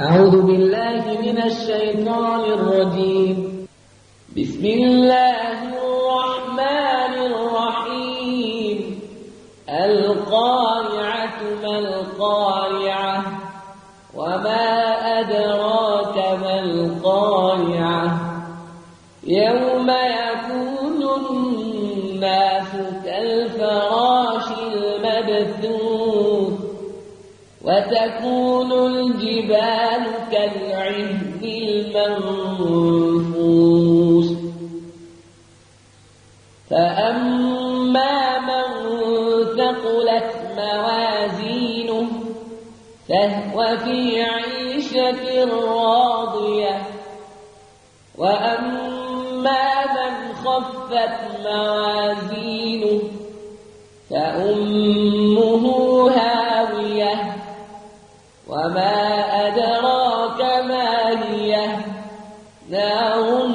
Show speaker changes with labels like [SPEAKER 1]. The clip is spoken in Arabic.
[SPEAKER 1] أعوذ بالله من الشيطان الرجيم. بسم الله الرحمن الرحيم. القارعة ما القارعة؟ وما أدراك ما القارعة؟ يوم يكون الناس كالفراش المبثوث. وتكون الجبال كالعهن المنفوس فأما من ثقلت موازينه فهو في عيشة راضية. وأما من خفت موازينه فأمه هاوية وما أدراك ما هي نار